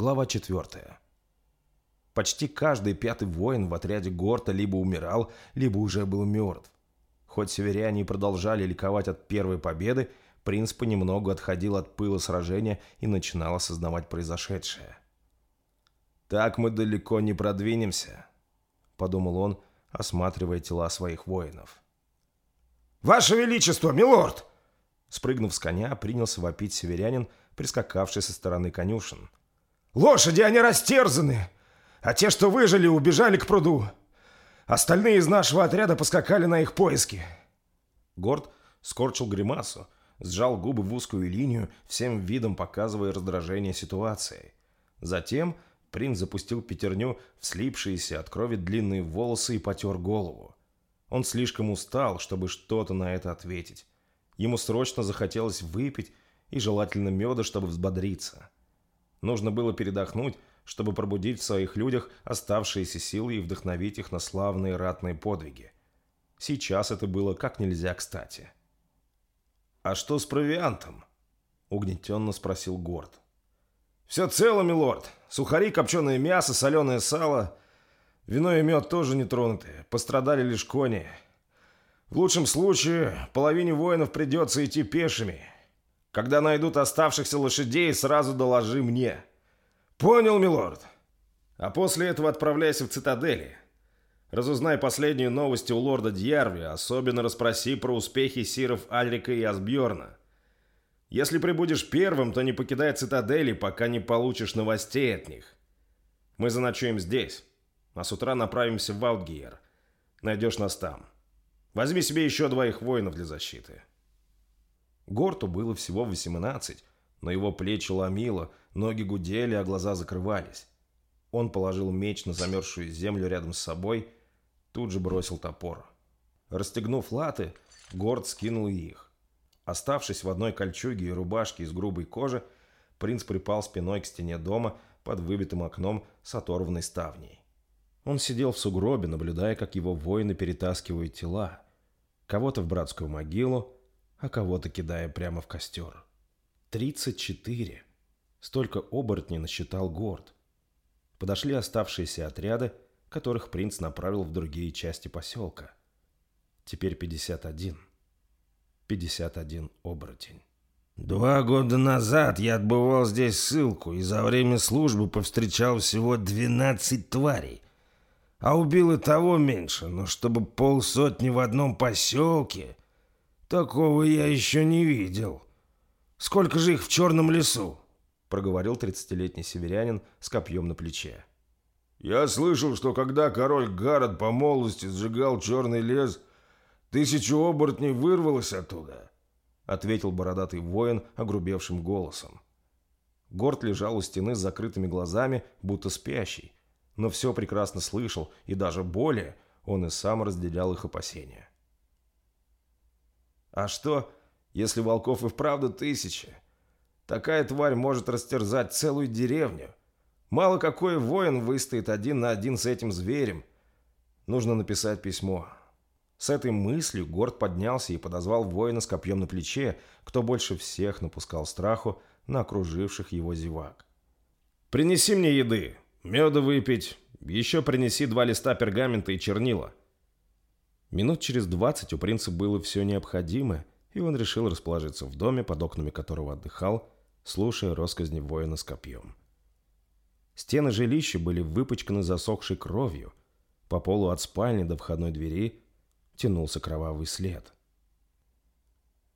Глава 4. Почти каждый пятый воин в отряде Горта либо умирал, либо уже был мертв. Хоть северяне и продолжали ликовать от первой победы, принц понемногу отходил от пыла сражения и начинал осознавать произошедшее. «Так мы далеко не продвинемся», — подумал он, осматривая тела своих воинов. «Ваше Величество, милорд!» Спрыгнув с коня, принялся вопить северянин, прискакавший со стороны конюшен. «Лошади, они растерзаны! А те, что выжили, убежали к пруду. Остальные из нашего отряда поскакали на их поиски». Горд скорчил гримасу, сжал губы в узкую линию, всем видом показывая раздражение ситуацией. Затем принц запустил пятерню в слипшиеся от крови длинные волосы и потер голову. Он слишком устал, чтобы что-то на это ответить. Ему срочно захотелось выпить и желательно меда, чтобы взбодриться. Нужно было передохнуть, чтобы пробудить в своих людях оставшиеся силы и вдохновить их на славные ратные подвиги. Сейчас это было как нельзя кстати. «А что с провиантом?» — угнетенно спросил Горд. «Все цело, милорд. Сухари, копченое мясо, соленое сало. Вино и мед тоже не тронуты. Пострадали лишь кони. В лучшем случае половине воинов придется идти пешими. Когда найдут оставшихся лошадей, сразу доложи мне». «Понял, милорд. А после этого отправляйся в цитадели. Разузнай последние новости у лорда Дьярви, особенно расспроси про успехи сиров Альрика и Асбьорна. Если прибудешь первым, то не покидай цитадели, пока не получишь новостей от них. Мы заночуем здесь, а с утра направимся в Аутгиер. Найдешь нас там. Возьми себе еще двоих воинов для защиты». Горту было всего 18, но его плечи ломило, ноги гудели, а глаза закрывались. Он положил меч на замерзшую землю рядом с собой, тут же бросил топор. Расстегнув латы, Горд скинул их. Оставшись в одной кольчуге и рубашке из грубой кожи, принц припал спиной к стене дома под выбитым окном с оторванной ставней. Он сидел в сугробе, наблюдая, как его воины перетаскивают тела. Кого-то в братскую могилу, а кого-то кидая прямо в костер. Тридцать четыре. Столько оборотней насчитал Горд. Подошли оставшиеся отряды, которых принц направил в другие части поселка. Теперь пятьдесят один. Пятьдесят один оборотень. Два года назад я отбывал здесь ссылку и за время службы повстречал всего двенадцать тварей. А убил и того меньше, но чтобы полсотни в одном поселке... Такого я еще не видел. Сколько же их в черном лесу? Проговорил тридцатилетний северянин с копьем на плече. Я слышал, что когда король Гарод по молодости сжигал черный лес, тысячу оборотней вырвалось оттуда, ответил бородатый воин огрубевшим голосом. Горд лежал у стены с закрытыми глазами, будто спящий, но все прекрасно слышал, и даже более он и сам разделял их опасения. А что, если волков и вправду тысячи? Такая тварь может растерзать целую деревню. Мало какой воин выстоит один на один с этим зверем. Нужно написать письмо. С этой мыслью Горд поднялся и подозвал воина с копьем на плече, кто больше всех напускал страху на окруживших его зевак. «Принеси мне еды, меда выпить, еще принеси два листа пергамента и чернила». Минут через двадцать у принца было все необходимое, и он решил расположиться в доме, под окнами которого отдыхал, слушая росказни воина с копьем. Стены жилища были выпачканы засохшей кровью. По полу от спальни до входной двери тянулся кровавый след.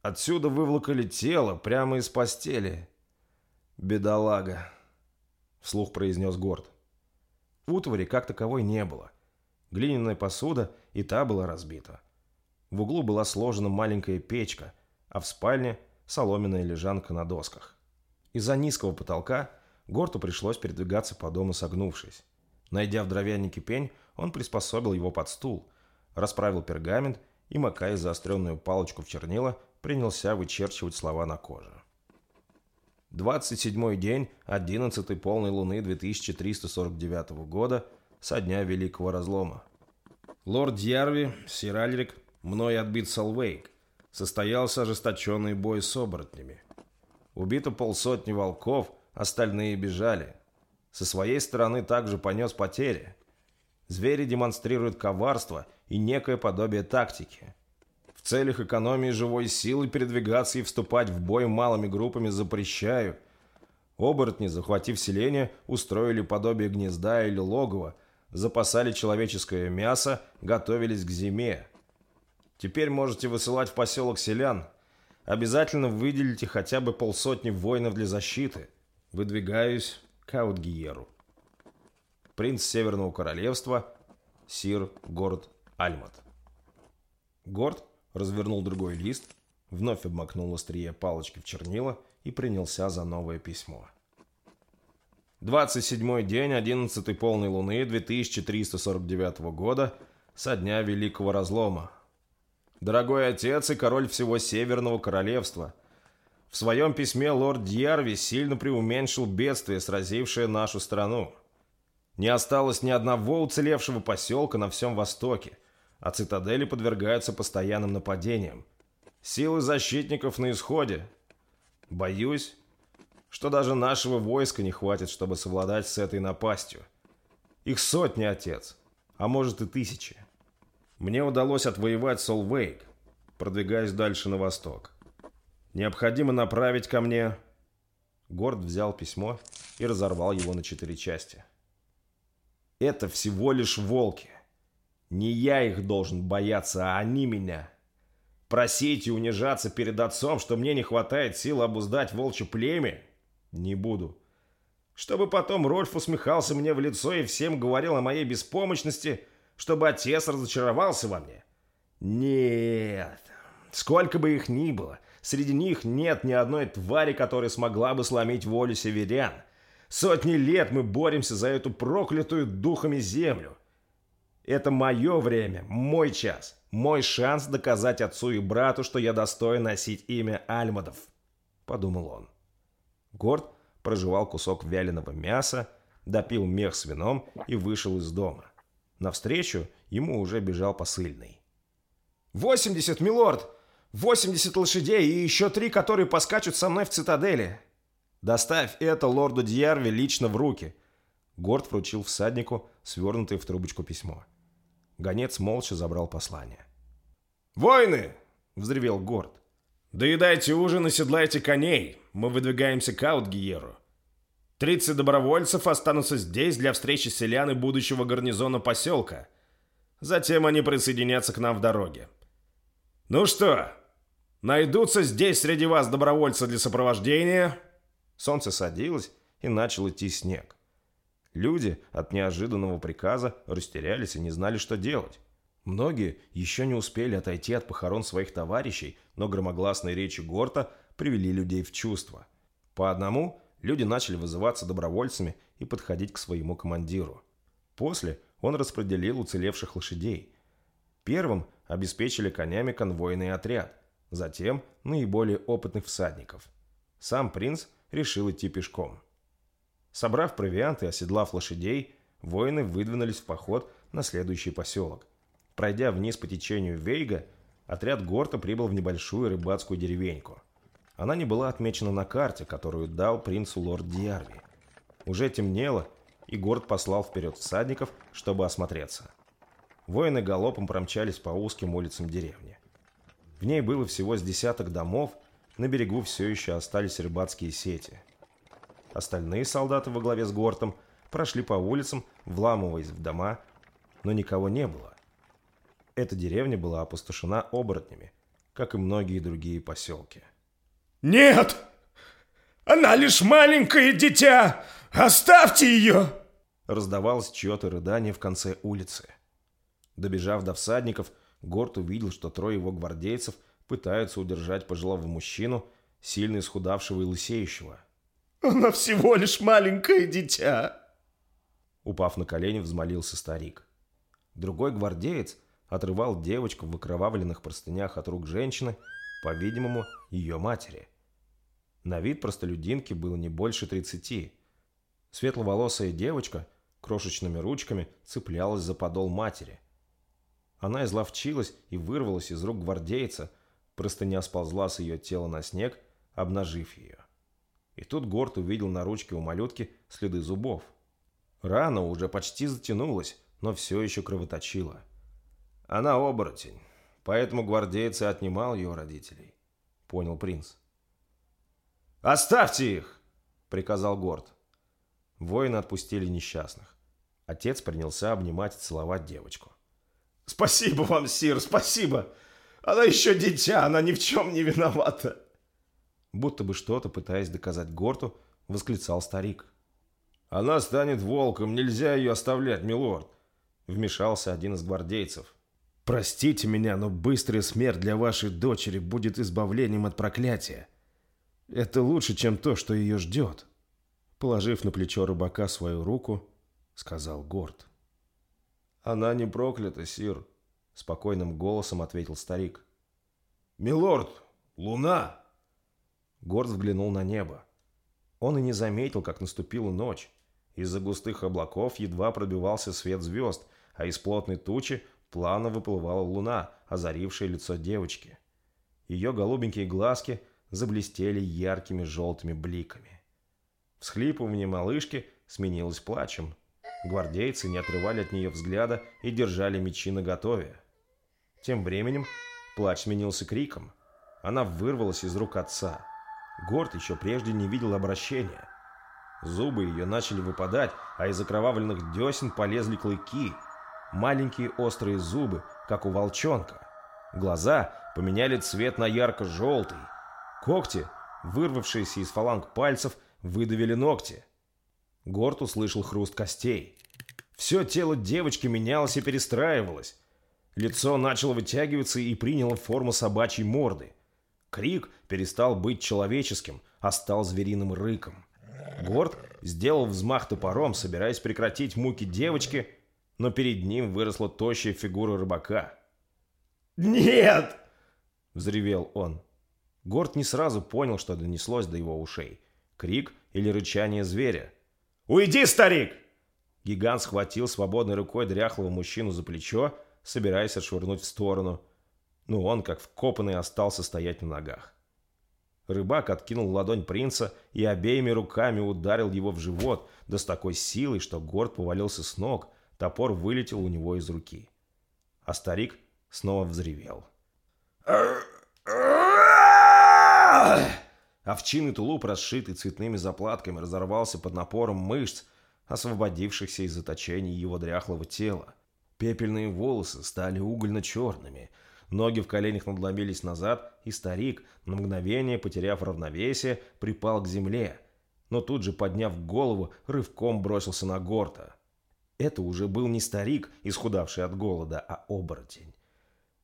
«Отсюда выволокали тело прямо из постели. Бедолага!» — вслух произнес Горд. Утвари как таковой не было — Глиняная посуда и та была разбита. В углу была сложена маленькая печка, а в спальне соломенная лежанка на досках. Из-за низкого потолка Горту пришлось передвигаться по дому согнувшись. Найдя в дровянике пень, он приспособил его под стул, расправил пергамент и, макая заостренную палочку в чернила, принялся вычерчивать слова на коже. 27 день 11 полной луны 2349 года – со дня Великого Разлома. Лорд Дьярви, сир Альрик, мной отбит Салвейк. Состоялся ожесточенный бой с оборотнями. Убито полсотни волков, остальные бежали. Со своей стороны также понес потери. Звери демонстрируют коварство и некое подобие тактики. В целях экономии живой силы передвигаться и вступать в бой малыми группами запрещаю. Оборотни, захватив селение, устроили подобие гнезда или логова, запасали человеческое мясо, готовились к зиме. Теперь можете высылать в поселок селян. Обязательно выделите хотя бы полсотни воинов для защиты. Выдвигаюсь к Аутгиеру. Принц Северного Королевства, Сир Горд Альмат. Горд развернул другой лист, вновь обмакнул острие палочки в чернила и принялся за новое письмо. 27 день 11 полной луны 2349 года со дня Великого Разлома. Дорогой отец и король всего Северного Королевства, в своем письме лорд Дьярви сильно преуменьшил бедствие, сразившее нашу страну. Не осталось ни одного уцелевшего поселка на всем Востоке а цитадели подвергаются постоянным нападениям. Силы защитников на исходе. Боюсь, что даже нашего войска не хватит, чтобы совладать с этой напастью. Их сотни, отец, а может и тысячи. Мне удалось отвоевать Солвейк, продвигаясь дальше на восток. Необходимо направить ко мне... Горд взял письмо и разорвал его на четыре части. Это всего лишь волки. Не я их должен бояться, а они меня. Просить и унижаться перед отцом, что мне не хватает сил обуздать волчье племя, не буду. Чтобы потом Рольф усмехался мне в лицо и всем говорил о моей беспомощности, чтобы отец разочаровался во мне. Нет, сколько бы их ни было, среди них нет ни одной твари, которая смогла бы сломить волю северян. Сотни лет мы боремся за эту проклятую духами землю. Это мое время, мой час, мой шанс доказать отцу и брату, что я достоин носить имя Альмадов», — подумал он. Горд прожевал кусок вяленого мяса, допил мех с вином и вышел из дома. Навстречу ему уже бежал посыльный. «Восемьдесят, милорд! Восемьдесят лошадей и еще три, которые поскачут со мной в цитадели!» «Доставь это лорду Дьярви лично в руки!» Горд вручил всаднику свернутое в трубочку письмо. Гонец молча забрал послание. «Воины!» — взревел Горд. «Доедайте ужин и седлайте коней. Мы выдвигаемся к Аутгиеру. Тридцать добровольцев останутся здесь для встречи селян и будущего гарнизона поселка. Затем они присоединятся к нам в дороге. Ну что, найдутся здесь среди вас добровольцы для сопровождения?» Солнце садилось, и начал идти снег. Люди от неожиданного приказа растерялись и не знали, что делать. Многие еще не успели отойти от похорон своих товарищей, но громогласные речи Горта привели людей в чувство. По одному люди начали вызываться добровольцами и подходить к своему командиру. После он распределил уцелевших лошадей. Первым обеспечили конями конвойный отряд, затем наиболее опытных всадников. Сам принц решил идти пешком. Собрав провиант и оседлав лошадей, воины выдвинулись в поход на следующий поселок. Пройдя вниз по течению Вейга, отряд Горта прибыл в небольшую рыбацкую деревеньку. Она не была отмечена на карте, которую дал принцу лорд Диарви. Уже темнело, и Горд послал вперед всадников, чтобы осмотреться. Воины галопом промчались по узким улицам деревни. В ней было всего с десяток домов, на берегу все еще остались рыбацкие сети – Остальные солдаты во главе с Гортом прошли по улицам, вламываясь в дома, но никого не было. Эта деревня была опустошена оборотнями, как и многие другие поселки. «Нет! Она лишь маленькое дитя! Оставьте ее!» Раздавалось чье-то рыдание в конце улицы. Добежав до всадников, Горд увидел, что трое его гвардейцев пытаются удержать пожилого мужчину, сильно исхудавшего и лысеющего – она всего лишь маленькое дитя!» Упав на колени, взмолился старик. Другой гвардеец отрывал девочку в окровавленных простынях от рук женщины, по-видимому, ее матери. На вид простолюдинки было не больше тридцати. Светловолосая девочка крошечными ручками цеплялась за подол матери. Она изловчилась и вырвалась из рук гвардейца, простыня сползла с ее тела на снег, обнажив ее. И тут Горд увидел на ручке у малютки следы зубов. Рана уже почти затянулась, но все еще кровоточила. Она оборотень, поэтому гвардейцы отнимал ее родителей. Понял принц. «Оставьте их!» — приказал Горд. Воины отпустили несчастных. Отец принялся обнимать и целовать девочку. «Спасибо вам, Сир, спасибо! Она еще дитя, она ни в чем не виновата!» Будто бы что-то, пытаясь доказать Горту, восклицал старик. «Она станет волком, нельзя ее оставлять, милорд!» Вмешался один из гвардейцев. «Простите меня, но быстрая смерть для вашей дочери будет избавлением от проклятия. Это лучше, чем то, что ее ждет». Положив на плечо рыбака свою руку, сказал Горд. «Она не проклята, сир», — спокойным голосом ответил старик. «Милорд, луна!» Горд взглянул на небо. Он и не заметил, как наступила ночь. Из-за густых облаков едва пробивался свет звезд, а из плотной тучи плавно выплывала луна, озарившая лицо девочки. Ее голубенькие глазки заблестели яркими желтыми бликами. Всхлипывание малышки сменилось плачем. Гвардейцы не отрывали от нее взгляда и держали мечи наготове. Тем временем плач сменился криком. Она вырвалась из рук отца. Горд еще прежде не видел обращения. Зубы ее начали выпадать, а из окровавленных десен полезли клыки. Маленькие острые зубы, как у волчонка. Глаза поменяли цвет на ярко-желтый. Когти, вырвавшиеся из фаланг пальцев, выдавили ногти. Горд услышал хруст костей. Все тело девочки менялось и перестраивалось. Лицо начало вытягиваться и приняло форму собачьей морды. Крик перестал быть человеческим, а стал звериным рыком. Горд сделал взмах топором, собираясь прекратить муки девочки, но перед ним выросла тощая фигура рыбака. «Нет!» — взревел он. Горд не сразу понял, что донеслось до его ушей. Крик или рычание зверя. «Уйди, старик!» Гигант схватил свободной рукой дряхлого мужчину за плечо, собираясь отшвырнуть в сторону. Но он, как вкопанный, остался стоять на ногах. Рыбак откинул ладонь принца и обеими руками ударил его в живот, да с такой силой, что Горд повалился с ног, топор вылетел у него из руки. А старик снова взревел. Овчинный тулуп, расшитый цветными заплатками, разорвался под напором мышц, освободившихся из заточений его дряхлого тела. Пепельные волосы стали угольно-черными, ноги в коленях надломились назад, и старик, на мгновение потеряв равновесие, припал к земле, но тут же, подняв голову, рывком бросился на Горта. Это уже был не старик, исхудавший от голода, а оборотень.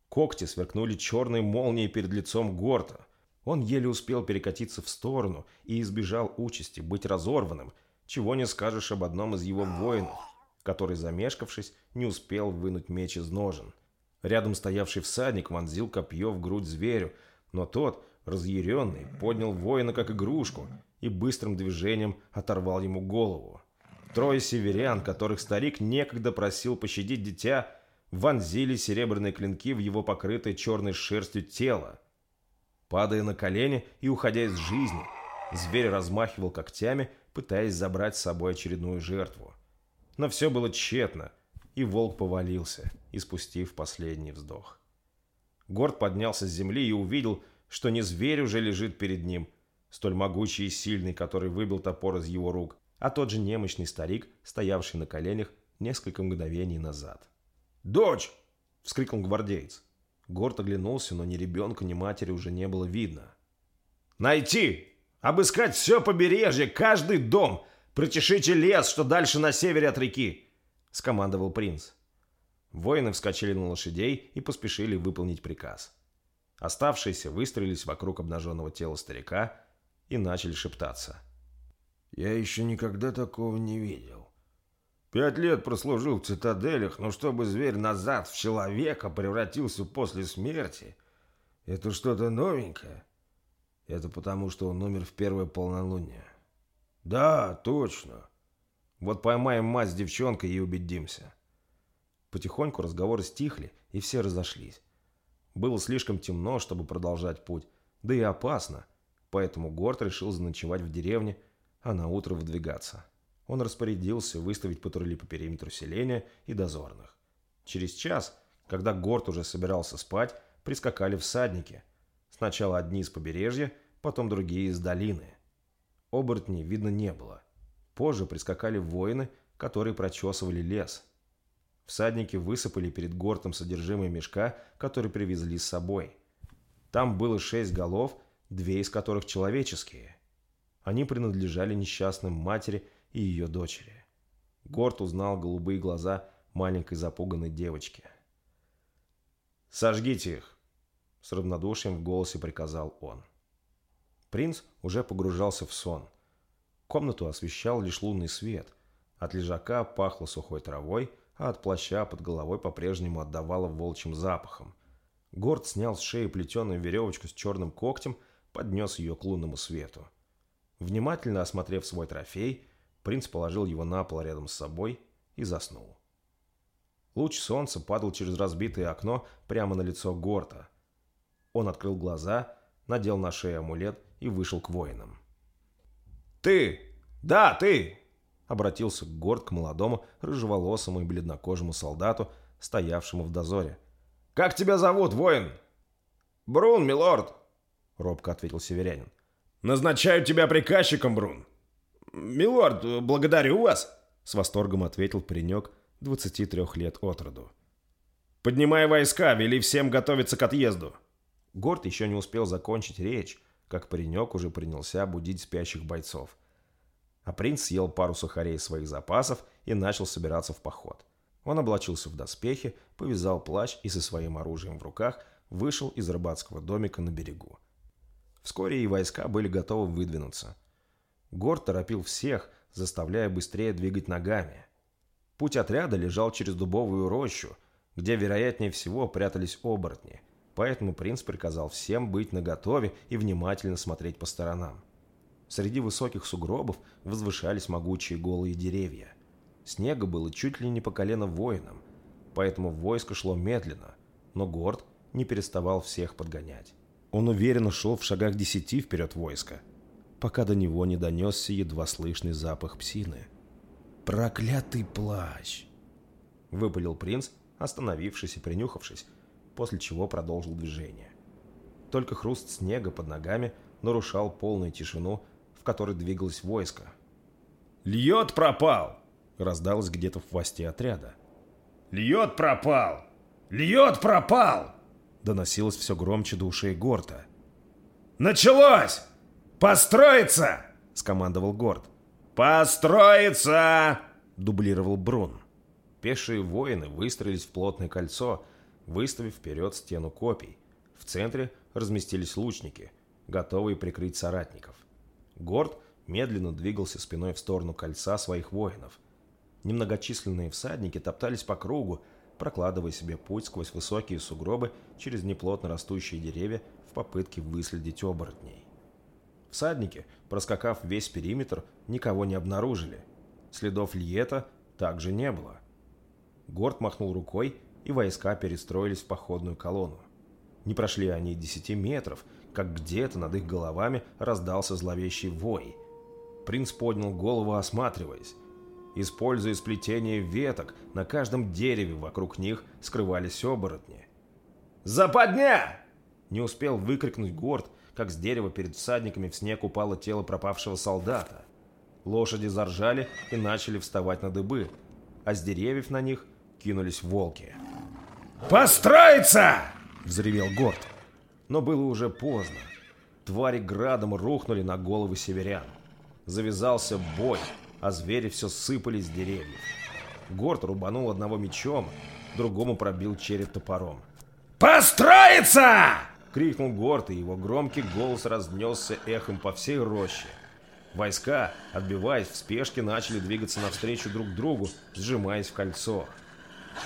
Когти сверкнули черной молнией перед лицом Горта. Он еле успел перекатиться в сторону и избежал участи быть разорванным, чего не скажешь об одном из его воинов, который, замешкавшись, не успел вынуть меч из ножен. Рядом стоявший всадник вонзил копье в грудь зверю, но тот, разъяренный, поднял воина как игрушку и быстрым движением оторвал ему голову. Трое северян, которых старик некогда просил пощадить дитя, вонзили серебряные клинки в его покрытое черной шерстью тело. Падая на колени и уходя из жизни, зверь размахивал когтями, пытаясь забрать с собой очередную жертву. Но все было тщетно, и волк повалился, испустив последний вздох. Горд поднялся с земли и увидел, что не зверь уже лежит перед ним, столь могучий и сильный, который выбил топор из его рук, а тот же немощный старик, стоявший на коленях несколько мгновений назад. «Дочь!» — вскрикнул гвардеец. Горд оглянулся, но ни ребенка, ни матери уже не было видно. «Найти! Обыскать все побережье, каждый дом! Прочешите лес, что дальше на севере от реки!» — скомандовал принц. Воины вскочили на лошадей и поспешили выполнить приказ. Оставшиеся выстроились вокруг обнаженного тела старика и начали шептаться. «Я еще никогда такого не видел. Пять лет прослужил в цитаделях, но чтобы зверь назад в человека превратился после смерти, это что-то новенькое. Это потому, что он умер в первое полнолуние. Да, точно. Вот поймаем мать с девчонкой и убедимся. Потихоньку разговоры стихли, и все разошлись. Было слишком темно, чтобы продолжать путь, да и опасно, поэтому Горд решил заночевать в деревне, а на утро выдвигаться. Он распорядился выставить патрули по периметру селения и дозорных. Через час, когда Горд уже собирался спать, прискакали всадники. Сначала одни из побережья, потом другие из долины. Оборотней видно не было. Позже прискакали воины, которые прочесывали лес. Всадники высыпали перед Гортом содержимое мешка, который привезли с собой. Там было шесть голов, две из которых человеческие. Они принадлежали несчастным матери и ее дочери. Горд узнал голубые глаза маленькой запуганной девочки. «Сожгите их!» — с равнодушием в голосе приказал он. Принц уже погружался в сон. Комнату освещал лишь лунный свет. От лежака пахло сухой травой, а от плаща под головой по-прежнему отдавало волчьим запахом. Горд снял с шеи плетеную веревочку с черным когтем, поднес ее к лунному свету. Внимательно осмотрев свой трофей, принц положил его на пол рядом с собой и заснул. Луч солнца падал через разбитое окно прямо на лицо Горта. Он открыл глаза, надел на шею амулет и вышел к воинам. «Ты! Да, ты!» Обратился Горд к молодому, рыжеволосому и бледнокожему солдату, стоявшему в дозоре. «Как тебя зовут, воин?» «Брун, милорд!» — робко ответил северянин. «Назначаю тебя приказчиком, Брун!» «Милорд, благодарю вас!» — с восторгом ответил паренек 23 лет от роду. «Поднимай войска, вели всем готовиться к отъезду!» Горд еще не успел закончить речь, как паренек уже принялся будить спящих бойцов. А принц съел пару сухарей своих запасов и начал собираться в поход. Он облачился в доспехи, повязал плащ и со своим оружием в руках вышел из рыбацкого домика на берегу. Вскоре и войска были готовы выдвинуться. Горд торопил всех, заставляя быстрее двигать ногами. Путь отряда лежал через дубовую рощу, где, вероятнее всего, прятались оборотни – Поэтому принц приказал всем быть наготове и внимательно смотреть по сторонам. Среди высоких сугробов возвышались могучие голые деревья. Снега было чуть ли не по колено воинам, поэтому войско шло медленно, но Горд не переставал всех подгонять. Он уверенно шел в шагах десяти вперед войска, пока до него не донесся едва слышный запах псины. «Проклятый плащ!» — выпалил принц, остановившись и принюхавшись, после чего продолжил движение. Только хруст снега под ногами нарушал полную тишину, в которой двигалось войско. «Льет пропал!» — раздалось где-то в хвосте отряда. «Льет пропал! Льет пропал!» — доносилось все громче до ушей Горта. «Началось! Построиться!» — скомандовал Горд. «Построиться!» — дублировал Брун. Пешие воины выстроились в плотное кольцо — выставив вперед стену копий. В центре разместились лучники, готовые прикрыть соратников. Горд медленно двигался спиной в сторону кольца своих воинов. Немногочисленные всадники топтались по кругу, прокладывая себе путь сквозь высокие сугробы через неплотно растущие деревья в попытке выследить оборотней. Всадники, проскакав весь периметр, никого не обнаружили. Следов Льета также не было. Горд махнул рукой, и войска перестроились в походную колонну. Не прошли они десяти метров, как где-то над их головами раздался зловещий вой. Принц поднял голову, осматриваясь. Используя сплетение веток, на каждом дереве вокруг них скрывались оборотни. «Западня!» Не успел выкрикнуть Горд, как с дерева перед всадниками в снег упало тело пропавшего солдата. Лошади заржали и начали вставать на дыбы, а с деревьев на них кинулись волки. «Построиться!» — взревел Горд. Но было уже поздно. Твари градом рухнули на головы северян. Завязался бой, а звери все сыпались с деревьев. Горд рубанул одного мечом, другому пробил череп топором. «Построиться!» — крикнул Горд, и его громкий голос разнесся эхом по всей роще. Войска, отбиваясь в спешке, начали двигаться навстречу друг другу, сжимаясь в кольцо.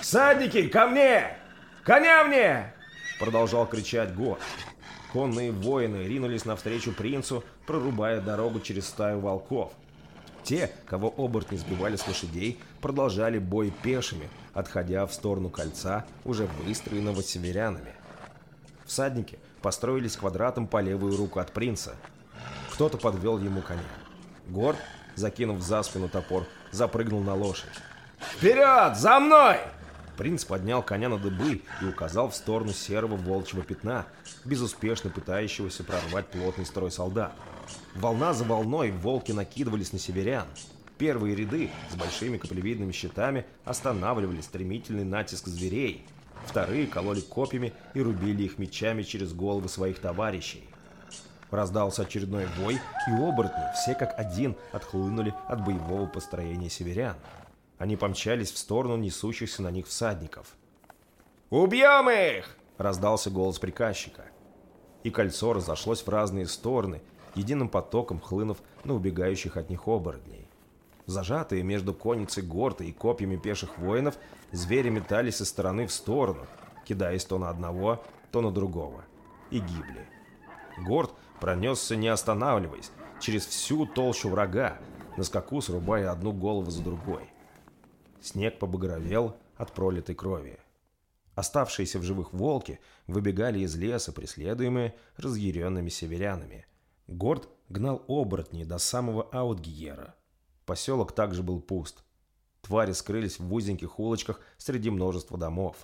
«Всадники, ко мне! Коня мне!» Продолжал кричать Гор. Конные воины ринулись навстречу принцу, прорубая дорогу через стаю волков. Те, кого оборотни сбивали с лошадей, продолжали бой пешими, отходя в сторону кольца, уже выстроенного северянами. Всадники построились квадратом по левую руку от принца. Кто-то подвел ему коня. Горд закинув за спину топор, запрыгнул на лошадь. «Вперед! За мной!» Принц поднял коня на дыбы и указал в сторону серого волчьего пятна, безуспешно пытающегося прорвать плотный строй солдат. Волна за волной волки накидывались на северян. Первые ряды с большими каплевидными щитами останавливали стремительный натиск зверей. Вторые кололи копьями и рубили их мечами через головы своих товарищей. Раздался очередной вой, и оборотни, все как один, отхлынули от боевого построения северян. Они помчались в сторону несущихся на них всадников. «Убьем их!» — раздался голос приказчика. И кольцо разошлось в разные стороны, единым потоком хлынув на убегающих от них оборотней. Зажатые между конницей горты и копьями пеших воинов, звери метались со стороны в сторону, кидаясь то на одного, то на другого, и гибли. Горд пронесся не останавливаясь, через всю толщу врага, на скаку срубая одну голову за другой. Снег побагровел от пролитой крови. Оставшиеся в живых волки выбегали из леса, преследуемые разъяренными северянами. Горд гнал оборотней до самого Аутгиера. Поселок также был пуст. Твари скрылись в узеньких улочках среди множества домов.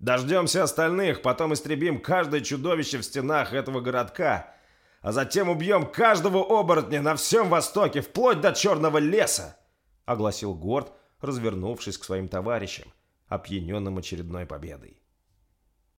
«Дождемся остальных, потом истребим каждое чудовище в стенах этого городка, а затем убьем каждого оборотня на всем востоке, вплоть до Черного леса!» — огласил Горд, развернувшись к своим товарищам, опьяненным очередной победой.